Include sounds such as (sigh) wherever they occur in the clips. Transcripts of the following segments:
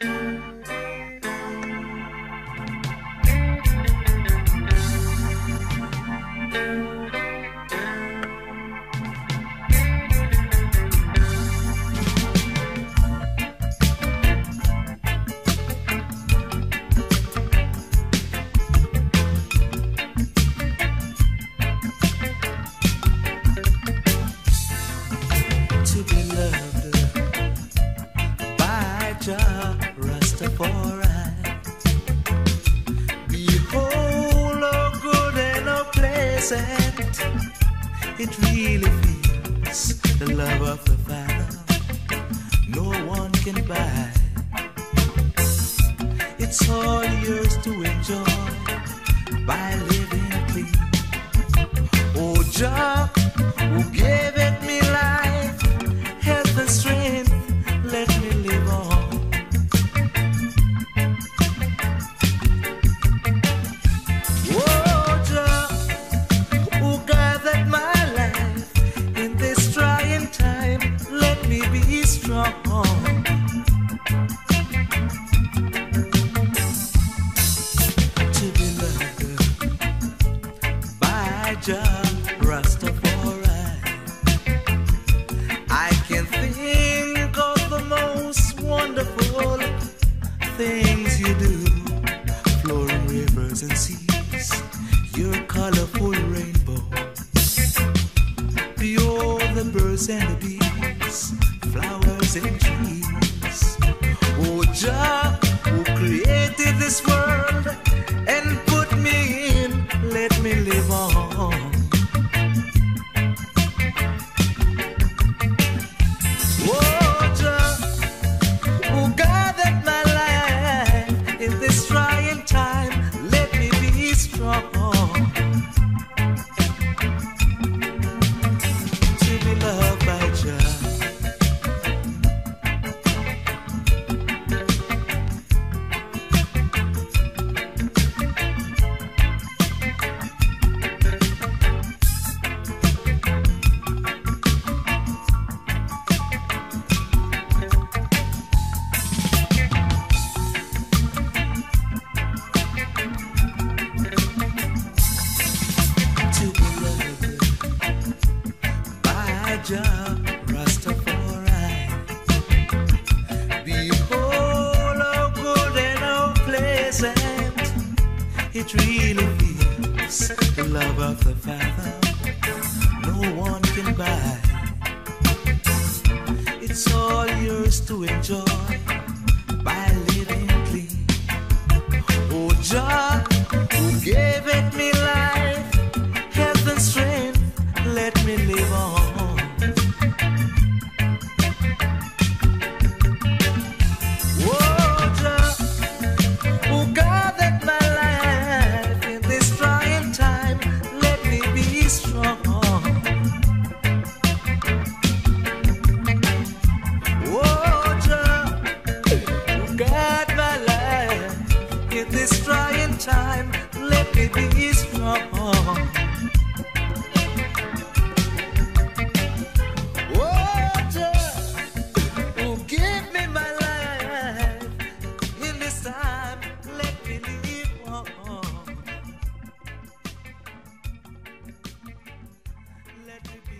Música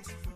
Thanks.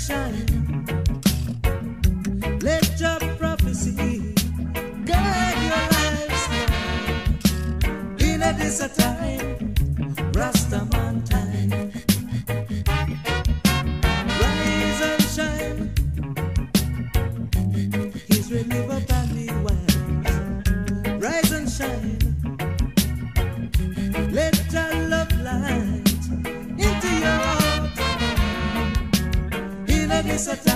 Rise In a this a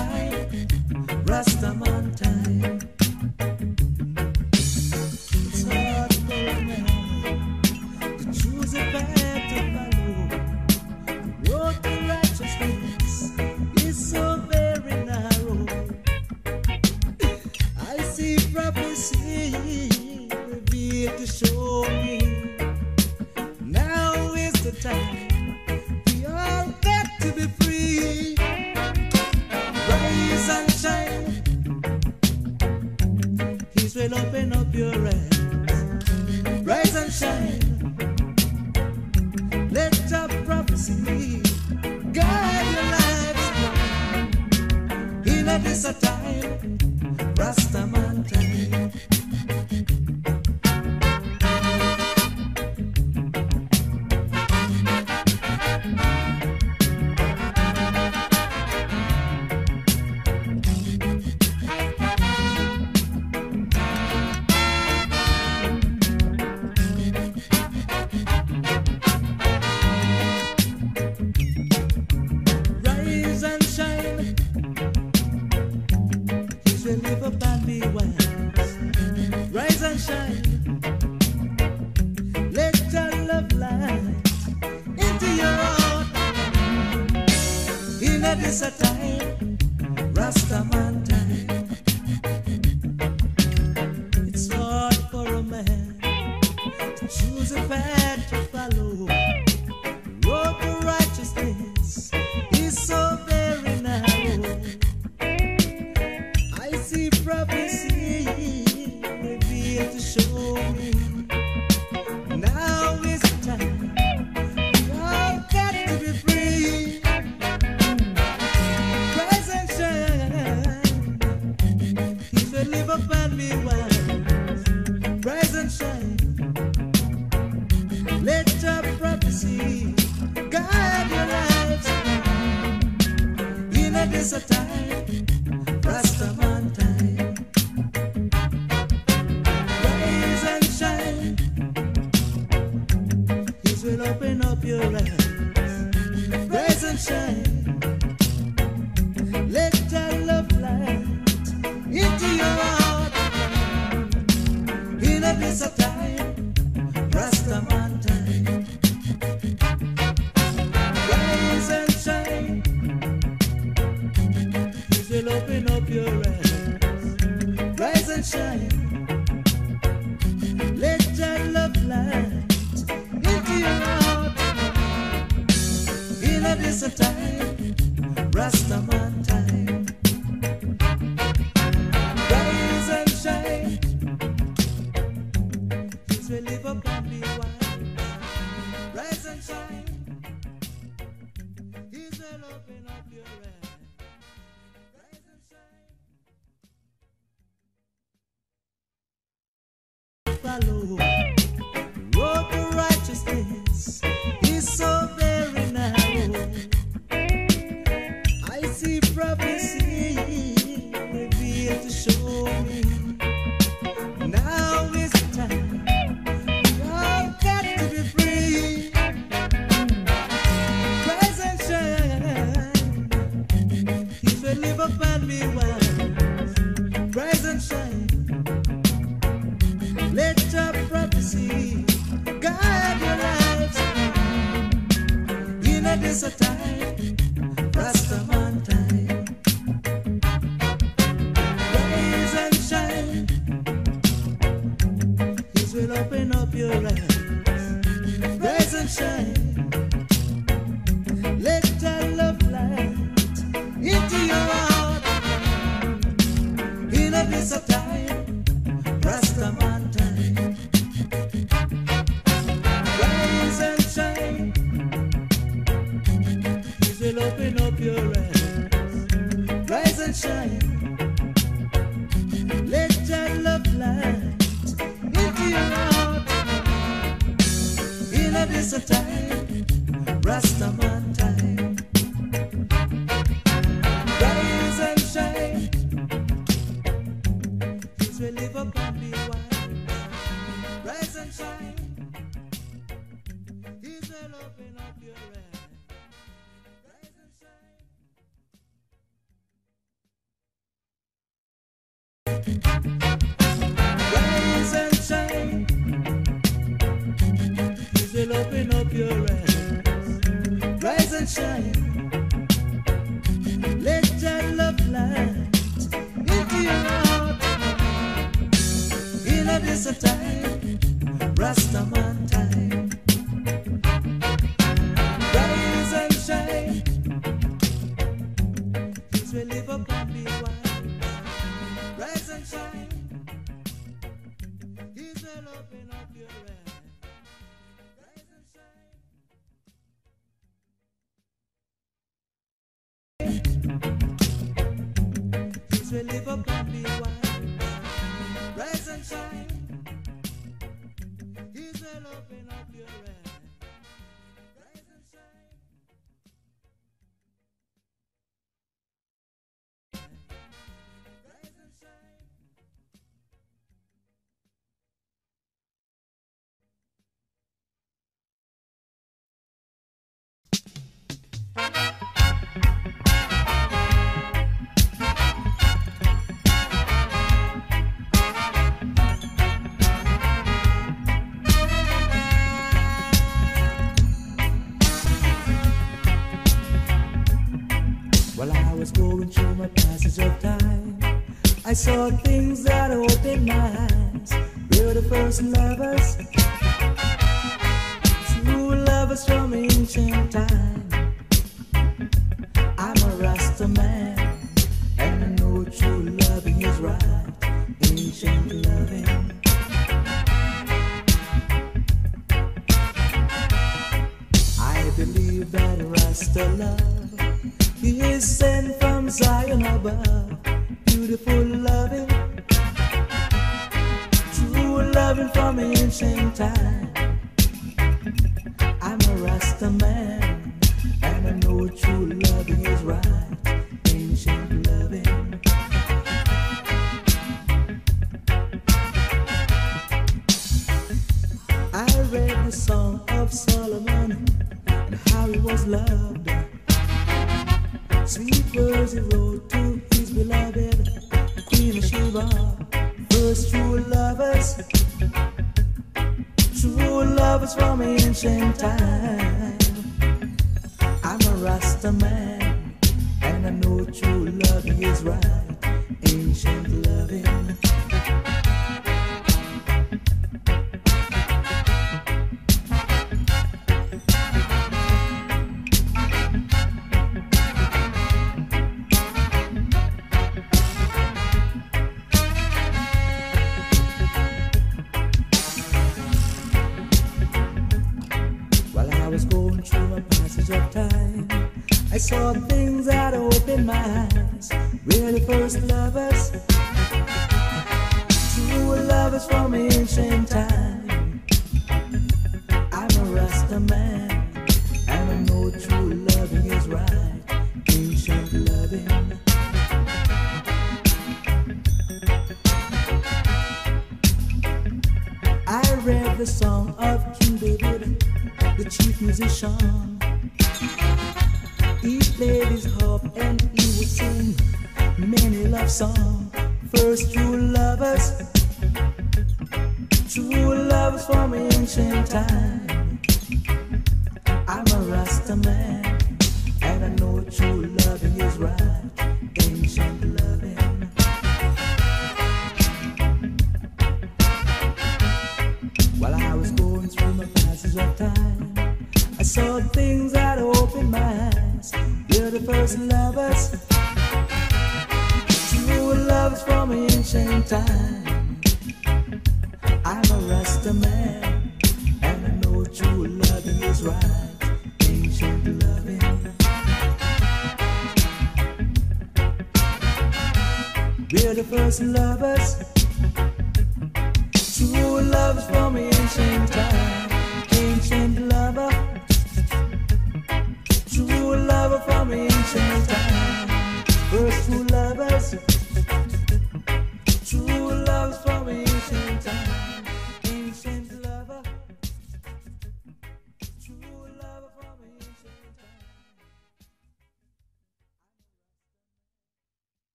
Rasta man. saw things that opened my eyes. We were the first lovers, true lovers from ancient time. I'm a Rasta man, and I know true loving is right. Ancient loving. I believe that Rasta love is sent from Zion above. loving for me in same time. I'm a Rasta man, and I know true loving is right. The first lovers. True love's from ancient time,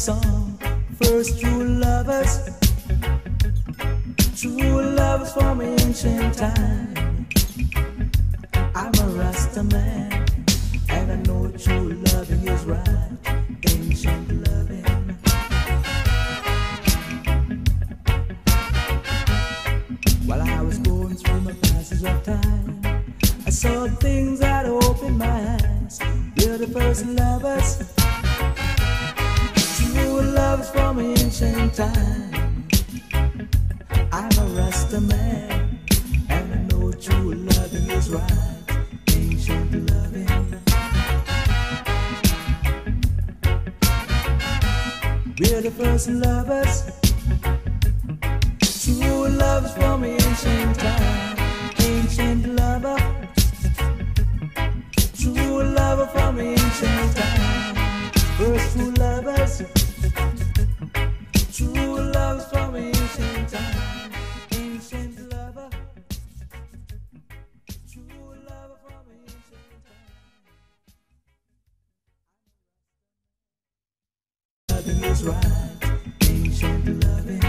songs. First true lovers, true lovers from ancient time. I'm a Rasta man, and I know true loving is right. Ancient loving. While I was going through my passage of time, I saw things that opened my eyes. We're the first lovers, lovers from ancient time. I'm a Rasta man, and I know true is right. Ancient loving. We're the first lovers. True love's from ancient time, ancient lover. True lover from ancient time, true lovers. True love's from ancient time, ancient lover. Loving is right, ancient loving.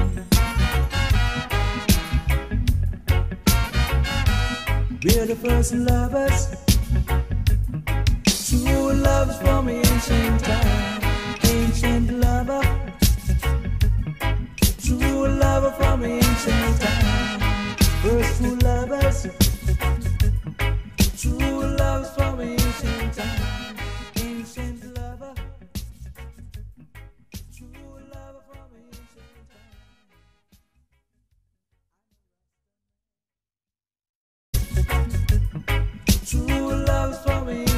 We're the first lovers love's from ancient time, ancient lover, true lover from ancient time, first two lovers, true love's from ancient time, ancient. True love's for me.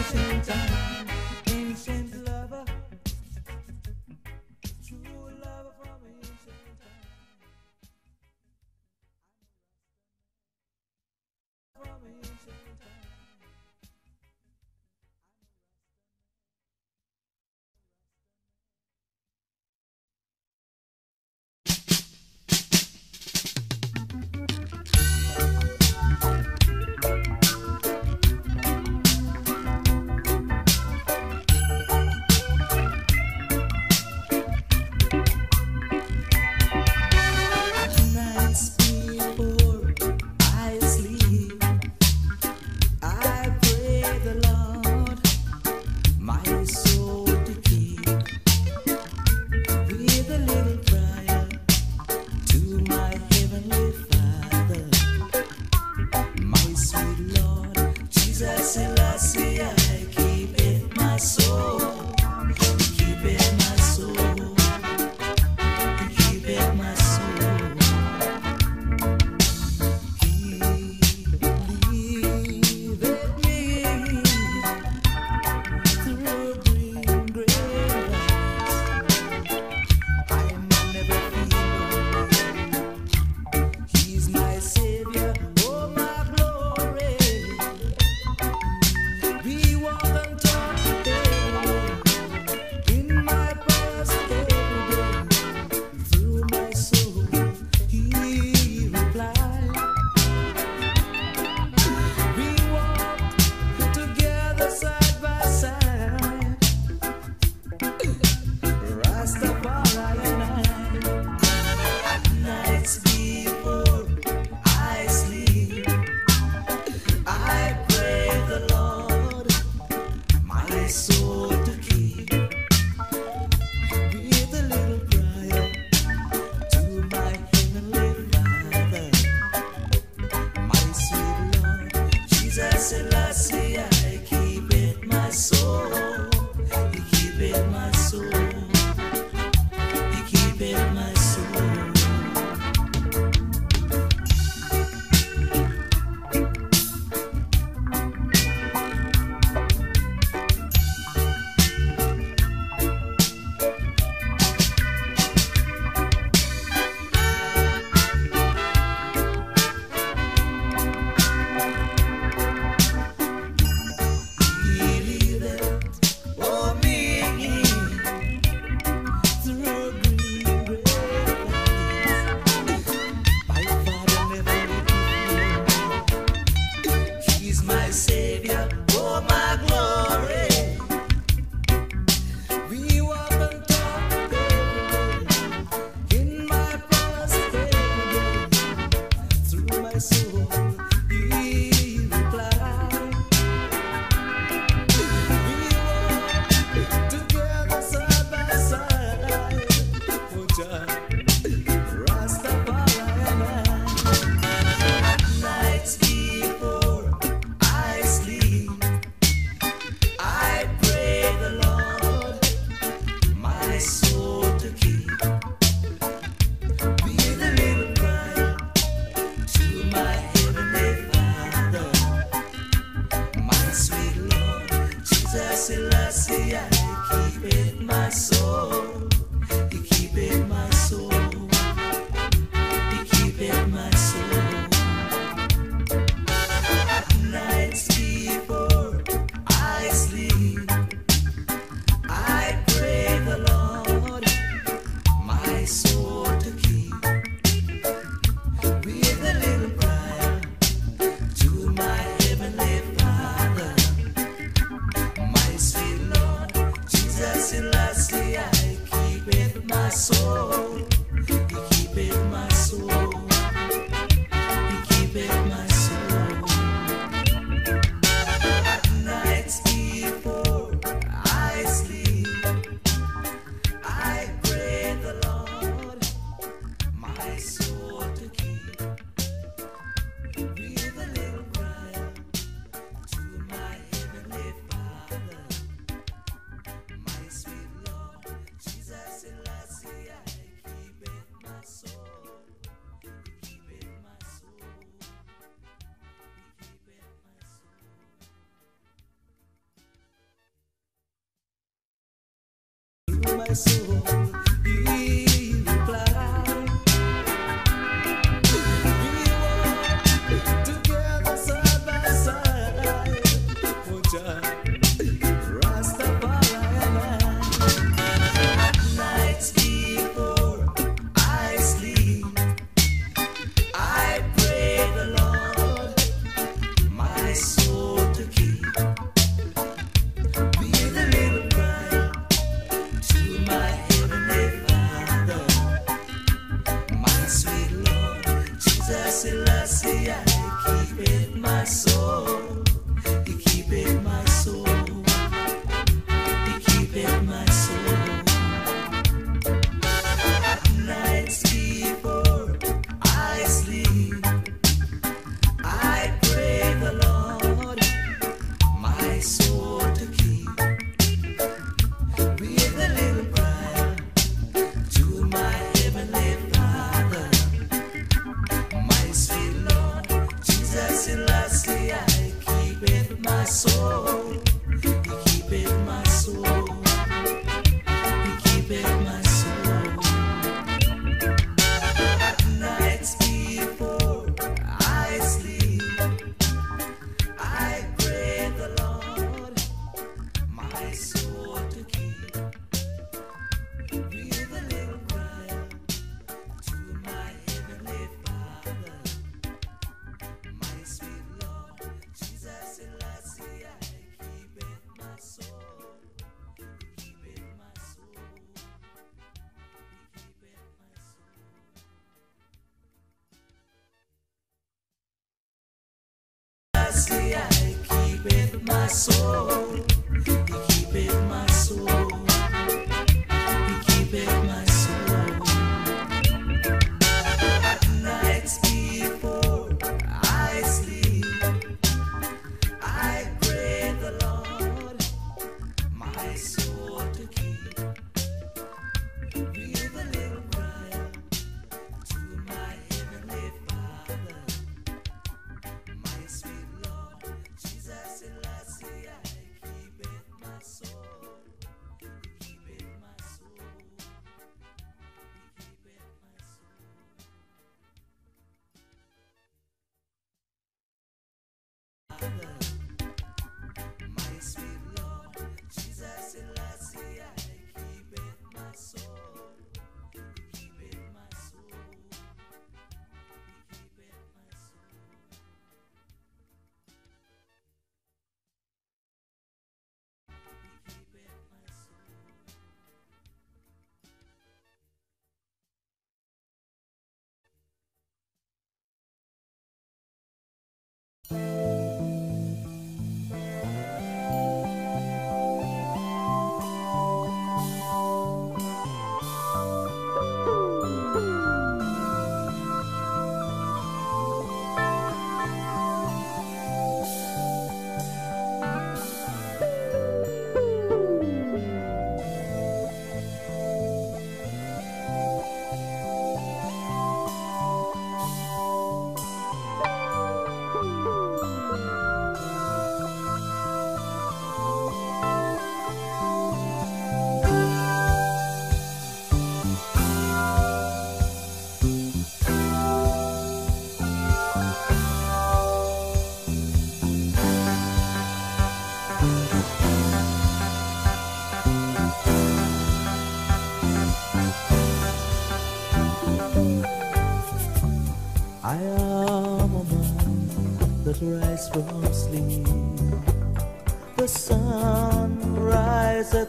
Time. from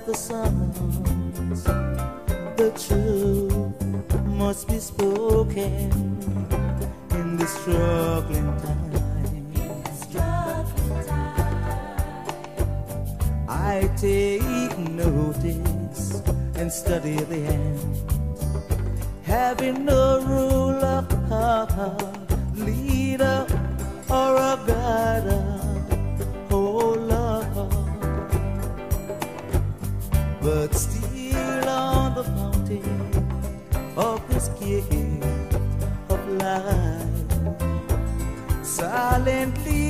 the suns. The truth must be spoken in this struggling time. I take notice and study the end. Having no ruler, (laughs) leader, or a guide. But still on the fountain of this gift of life, silently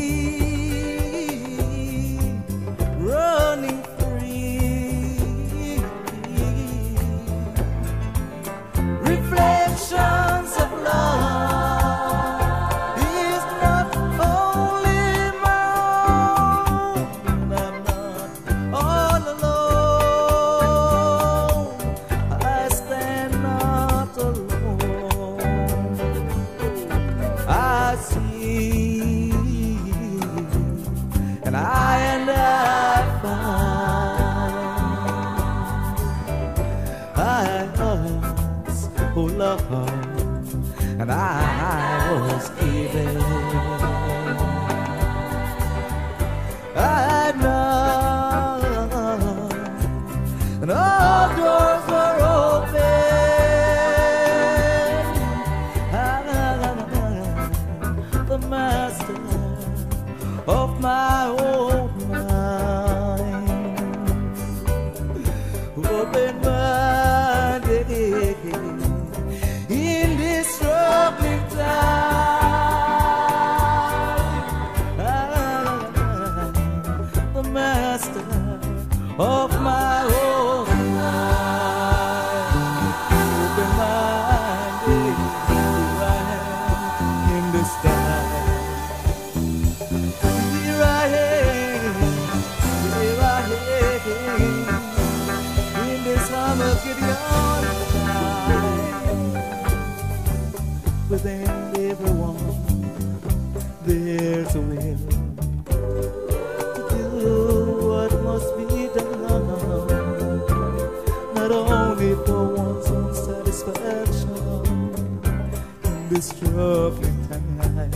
troubling times.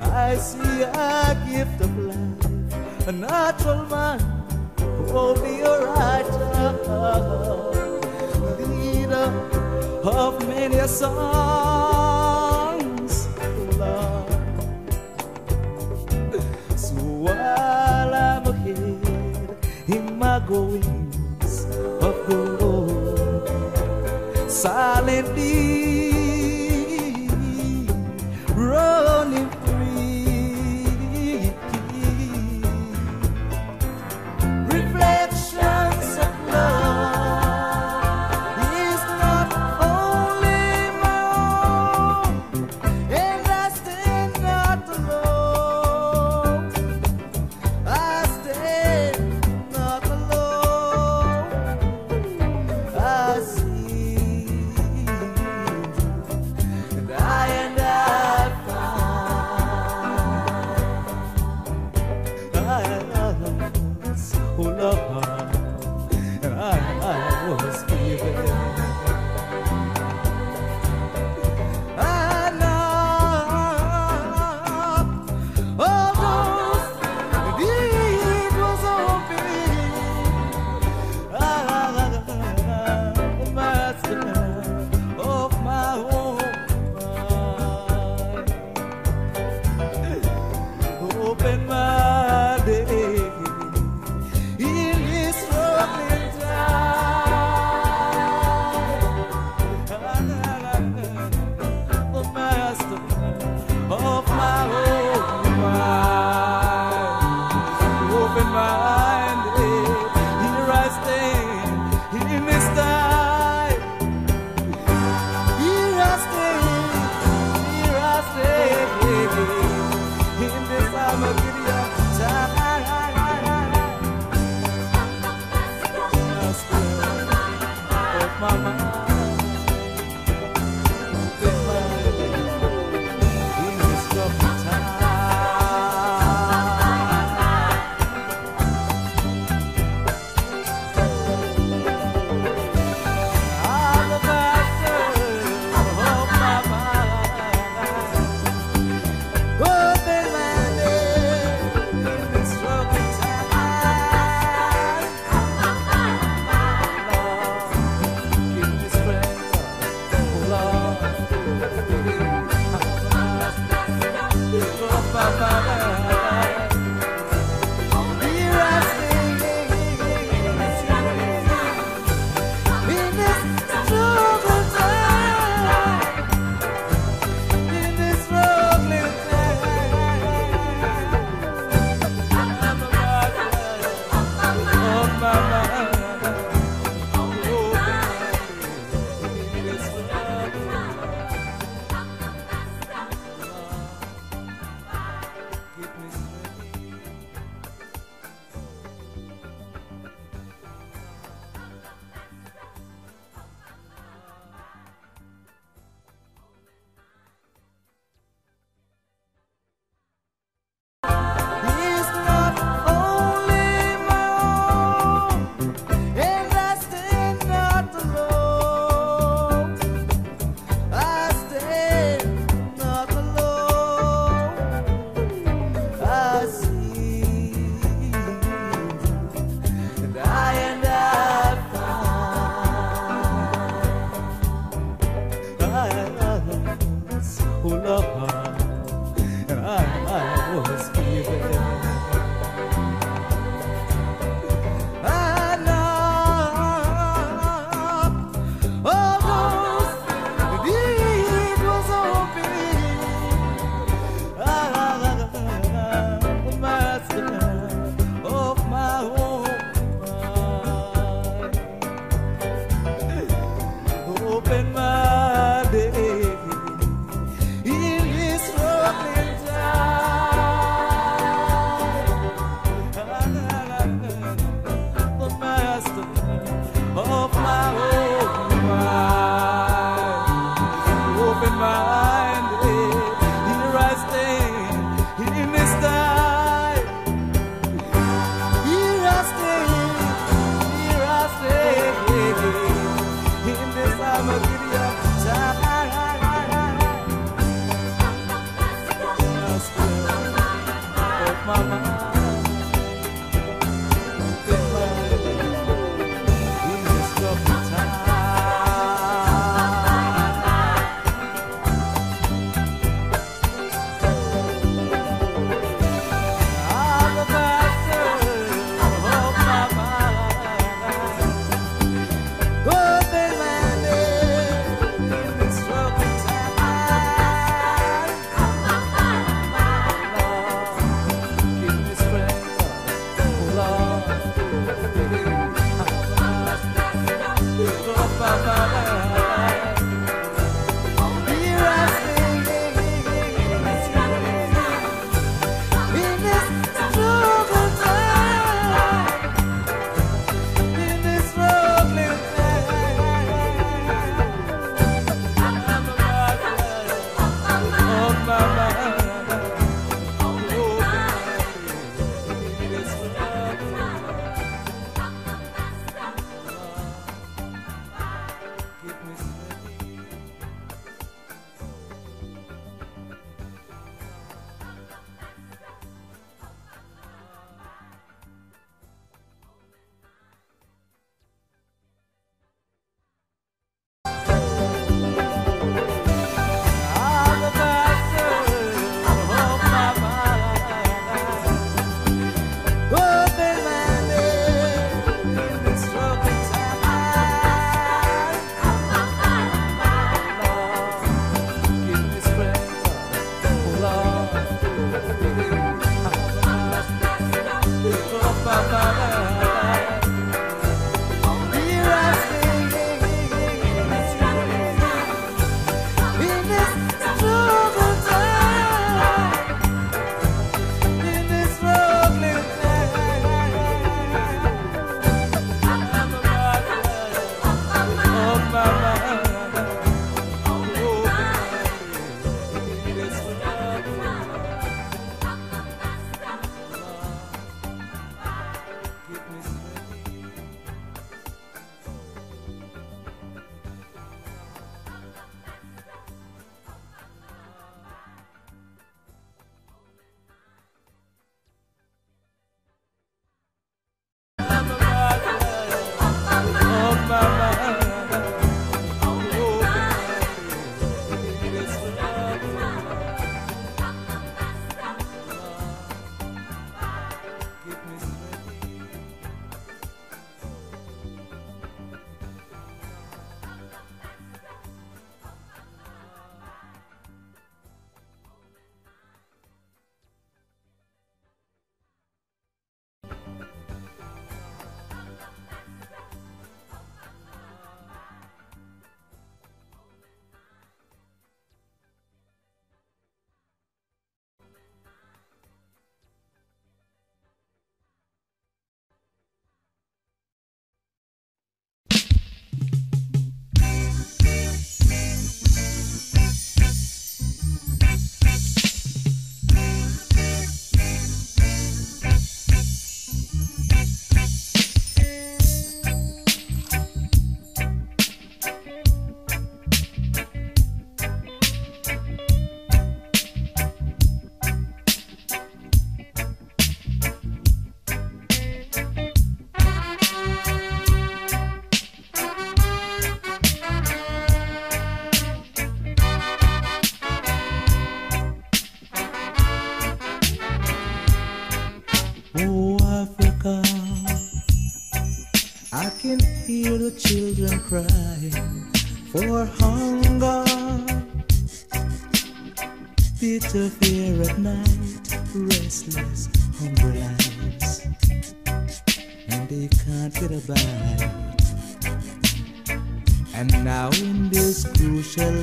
I see a gift of life, a natural man who will be a writer, leader of many a song.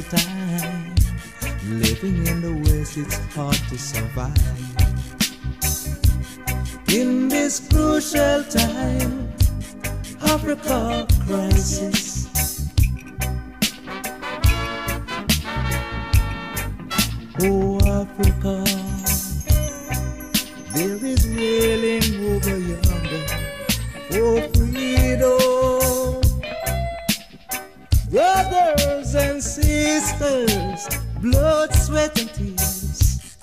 Time, living in the West, it's hard to survive. In this crucial time, of Africa crisis. Oh, Africa, blood, sweat, and tears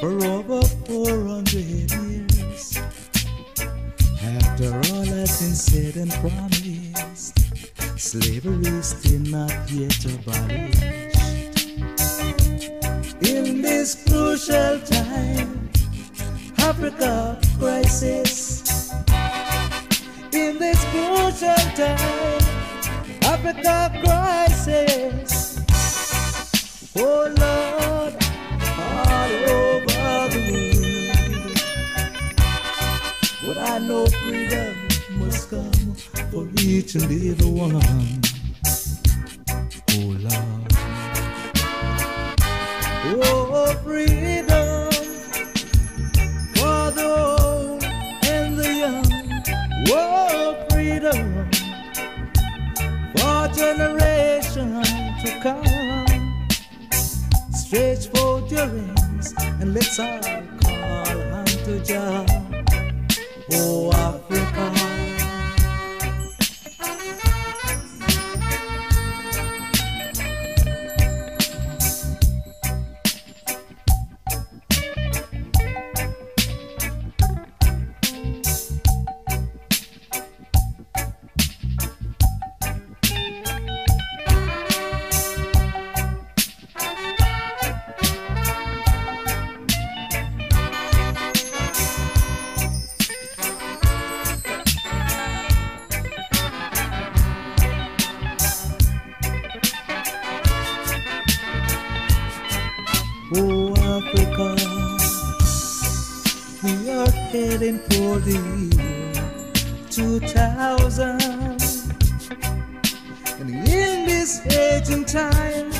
for over 400 years. After all has been said and promised, slavery is still not yet abolished. In this crucial time, Africa crisis. In this crucial time, Africa crisis. Oh Lord, all over the world. But I know freedom must come for each and every one. And let's all Oh, Africa, we are heading for the year 2000. And in this aging time,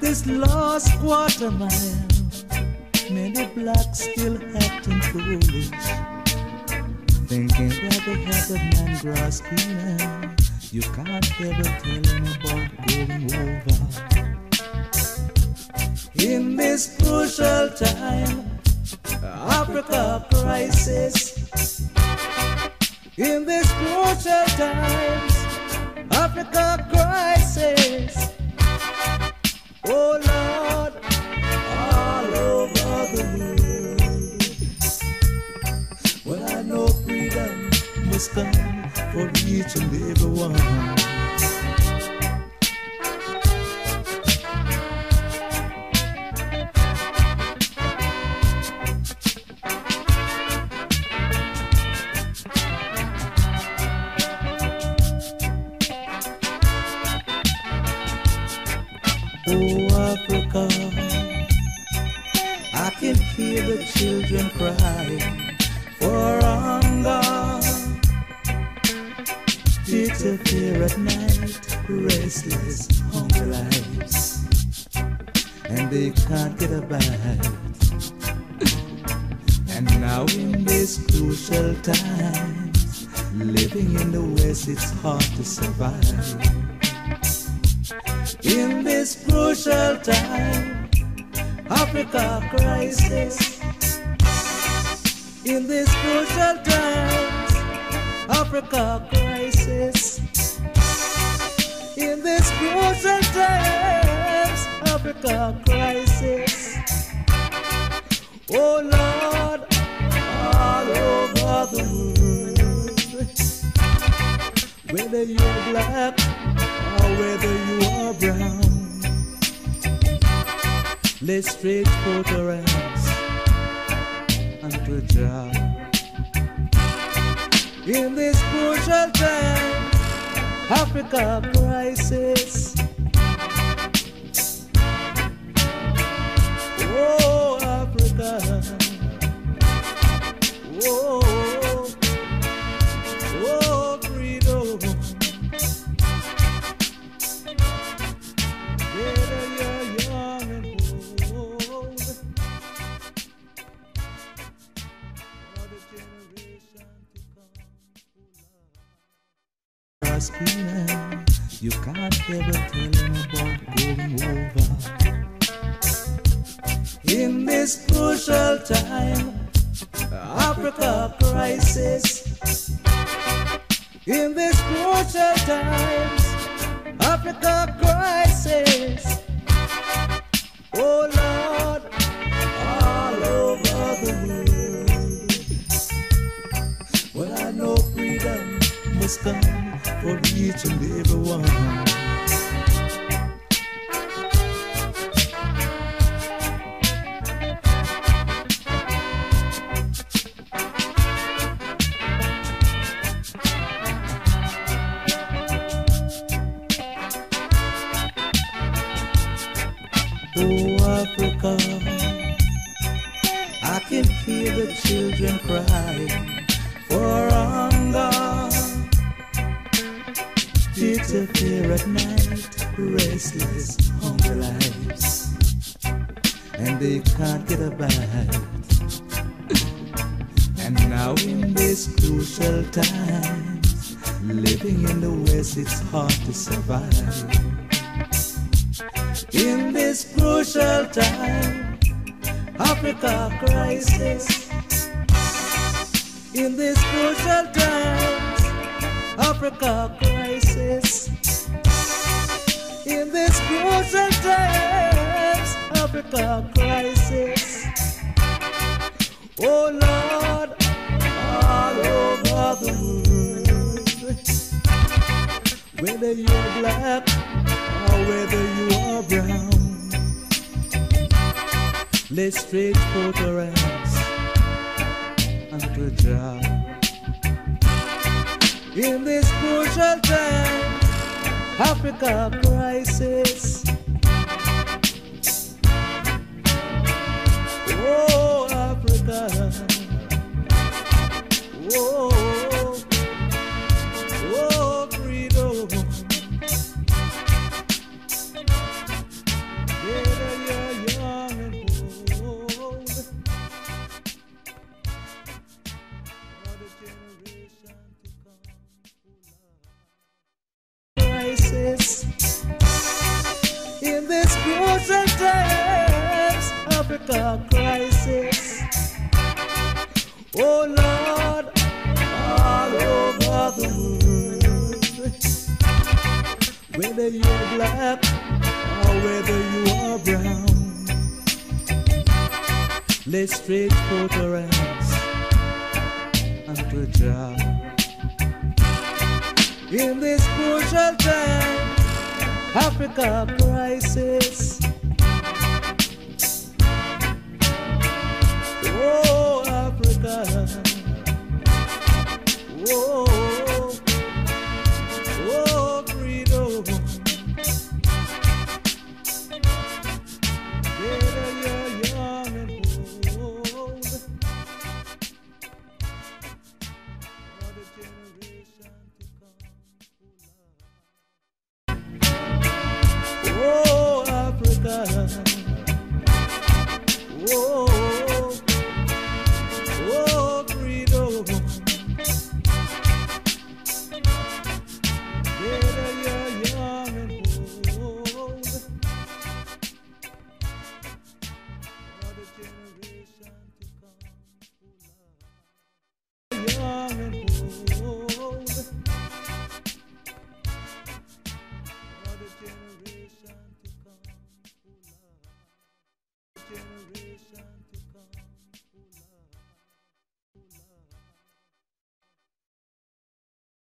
this lost quarter mile, many blacks still acting foolish, thinking that they have the man grass greener. You can't ever tell them about going over. In this crucial time, Africa crisis. In this crucial times, Africa crisis. Oh Lord, all over the world. Well, I know freedom must come for each and every one. In this crucial time, Africa crisis. In this crucial times, Africa crisis. In this crucial times, Africa crisis. Oh Lord, all over the world, whether you're black or whether you are brown. Let's forth our hands unto Jah. In this crucial time, Africa crisis. Oh, Africa. Africa crisis. In this crucial times, Africa crisis. In this crucial times, Africa crisis. Oh Lord, all over the world, whether you're black or whether you are brown, let's forth our hands unto Jah. In this crucial time, Africa crisis. Africa crisis. Oh Lord, all over the world, whether you're black or whether you are brown, let's our hands unto Jah. In this crucial time, Africa crisis. Africa. Oh,